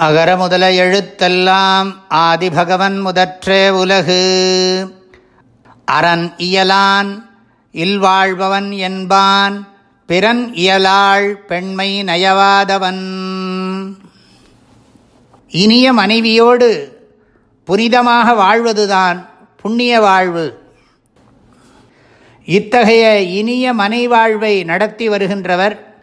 அகர முதல எழுத்தெல்லாம் ஆதிபகவன் முதற்றே உலகு. அரண் இயலான் இல்வாழ்பவன் என்பான் பிறன் இயலாள் பெண்மை நயவாதவன். இனிய மனைவியோடு புனிதமாக வாழ்வதுதான் புண்ணிய வாழ்வு. இத்தகைய இனிய மனைவாழ்வை நடத்தி வருகின்றவர்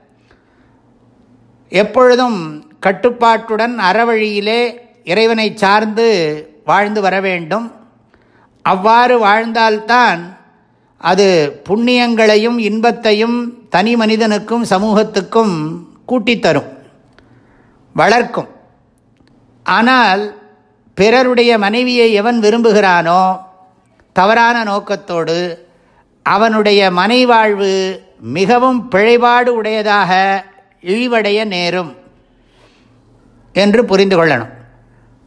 எப்பொழுதும் கட்டுப்பாட்டுடன் அறவழியிலே இறைவனை சார்ந்து வாழ்ந்து வர வேண்டும். அவ்வாறு வாழ்ந்தால்தான் அது புண்ணியங்களையும் இன்பத்தையும் தனி மனிதனுக்கும் சமூகத்துக்கும் கூட்டித்தரும் வளர்க்கும். ஆனால் பிறருடைய மனைவியை எவன் விரும்புகிறானோ தவறான நோக்கத்தோடு அவனுடைய மனைவாழ்வு மிகவும் பிழைபாடு உடையதாக இழிவடைய நேரும். என்று புரிந்து கொள்ளணும்.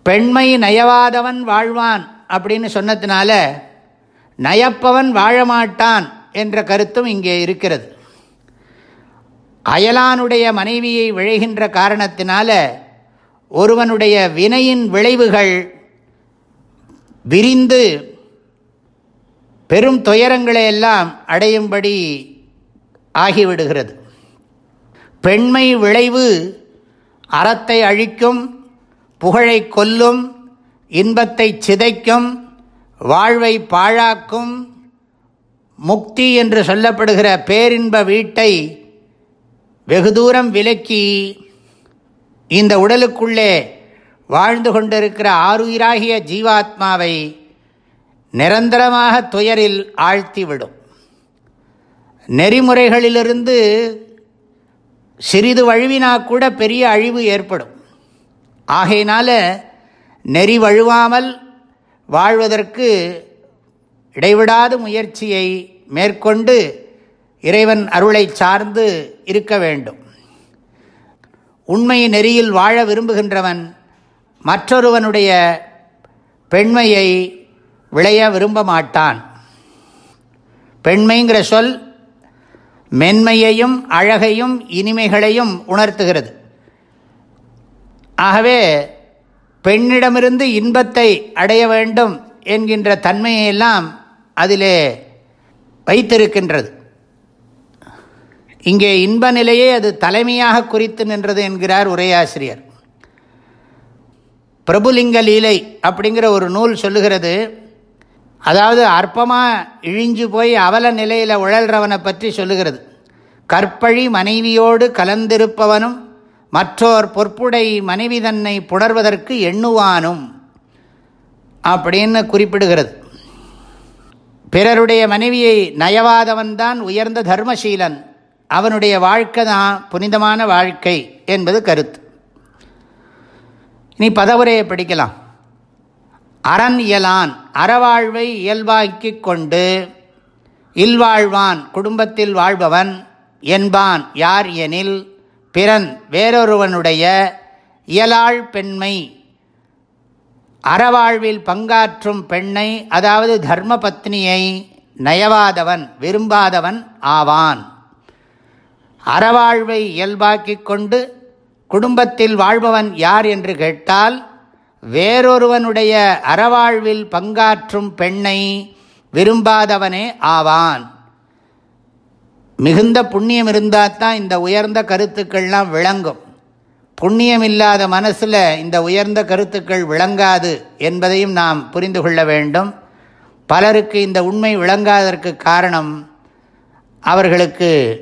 பெண்மை நயவாதவன் வாழ்வான் அப்படின்னு சொன்னதுனால நயப்பவன் வாழமாட்டான் என்ற கருத்தும் இங்கே இருக்கிறது. அயலானுடைய மனைவியை விழைகின்ற காரணத்தினால ஒருவனுடைய வினையின் விளைவுகள் விரிந்து பெரும் துயரங்களை எல்லாம் அடையும்படி ஆகிவிடுகிறது. பெண்மை விளைவு அறத்தை அழிக்கும் புகழை கொல்லும் இன்பத்தை சிதைக்கும் வாழ்வை பாழாக்கும் முக்தி என்று சொல்லப்படுகிற பேரின்ப வீட்டை வெகு தூரம் விலக்கி இந்த உடலுக்குள்ளே வாழ்ந்து கொண்டிருக்கிற ஆறுயிராகிய ஜீவாத்மாவை நிரந்தரமாக துயரில் ஆழ்த்திவிடும். நெறிமுறைகளிலிருந்து சிறிது வழுவினா கூட பெரிய அழிவு ஏற்படும். ஆகையினால நெறி வழுவாமல் வாழ்வதற்கு இடைவிடாத முயற்சியை மேற்கொண்டு இறைவன் அருளை சார்ந்து இருக்க வேண்டும். உண்மை நெறியில் வாழ விரும்புகின்றவன் மற்றொருவனுடைய பெண்மையை விளைய விரும்ப மாட்டான். பெண்மைங்கிற சொல் மென்மையையும் அழகையும் இனிமைகளையும் உணர்த்துகிறது. ஆகவே பெண்ணிடமிருந்து இன்பத்தை அடைய வேண்டும் என்கின்ற தன்மையெல்லாம் அதிலே வைத்திருக்கின்றது. இங்கே இன்ப நிலையை அது தலைமையாக குறித்து நின்றது என்கிறார் உரையாசிரியர். பிரபுலிங்க லீலை அப்படிங்கிற ஒரு நூல் சொல்லுகிறது. அதாவது அற்பமாக இழிஞ்சு போய் அவல நிலையில் உழல்றவனை பற்றி சொல்லுகிறது. கற்பழி மனைவியோடு கலந்திருப்பவனும் மற்றோர் பொற்புடை மனைவி தன்னை புணர்வதற்கு எண்ணுவானும் அப்படின்னு குறிப்பிடுகிறது. பிறருடைய மனைவியை நயவாதவன்தான் உயர்ந்த தர்மசீலன். அவனுடைய வாழ்க்கை தான் புனிதமான வாழ்க்கை என்பது கருத்து. நீ பதவுரையை படிக்கலாம். அறன் இயலான் அறவாழ்வை இயல்பாக்கிக் கொண்டு இல்வாழ்வான் குடும்பத்தில் வாழ்பவன் என்பான் யார் எனில் பிறன் வேறொருவனுடைய இயலாள் பெண்மை. அறவாழ்வில் பங்காற்றும் பெண்ணை அதாவது தர்ம பத்னியை நயவாதவன் விரும்பாதவன் ஆவான். அறவாழ்வை இயல்பாக்கிக் கொண்டு குடும்பத்தில் வாழ்பவன் யார் என்று கேட்டால் வேறொருவனுடைய அறவாழ்வில் பங்காற்றும் பெண்ணை விரும்பாதவனே ஆவான். மிகுந்த புண்ணியம் இருந்தால் தான் இந்த உயர்ந்த கருத்துக்கள்லாம் விளங்கும். புண்ணியம் இல்லாத மனசில் இந்த உயர்ந்த கருத்துக்கள் விளங்காது என்பதையும் நாம் புரிந்து கொள்ள வேண்டும். பலருக்கு இந்த உண்மை விளங்காததற்கு காரணம் அவர்களுக்கு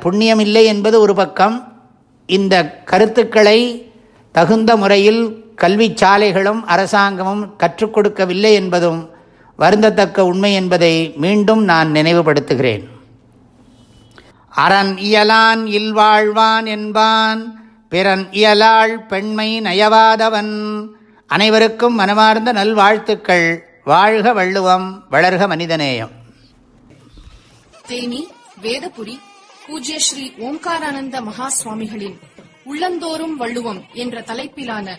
புண்ணியம் இல்லை என்பது ஒரு பக்கம். இந்த கருத்துக்களை தகுந்த முறையில் கல்வி சாலைகளும் அரசாங்கமும் கற்றுக் கொடுக்கவில்லை என்பதும் வருந்தத்தக்க உண்மை என்பதை மீண்டும் நான் நினைவுபடுத்துகிறேன். அறன் இயலான் இல்வாழ்வான் என்பான் பிறன் இயலாள் பெண்மை நயவாதவன். அனைவருக்கும் மனமார்ந்த நல்வாழ்த்துக்கள். வாழ்க வள்ளுவம் வளர்க மனிதநேயம். தேனி வேதபுரி பூஜ்ய ஸ்ரீ ஓம்காரானந்த மகா சுவாமிகளின் உள்ளந்தோறும் வள்ளுவம் என்ற தலைப்பிலான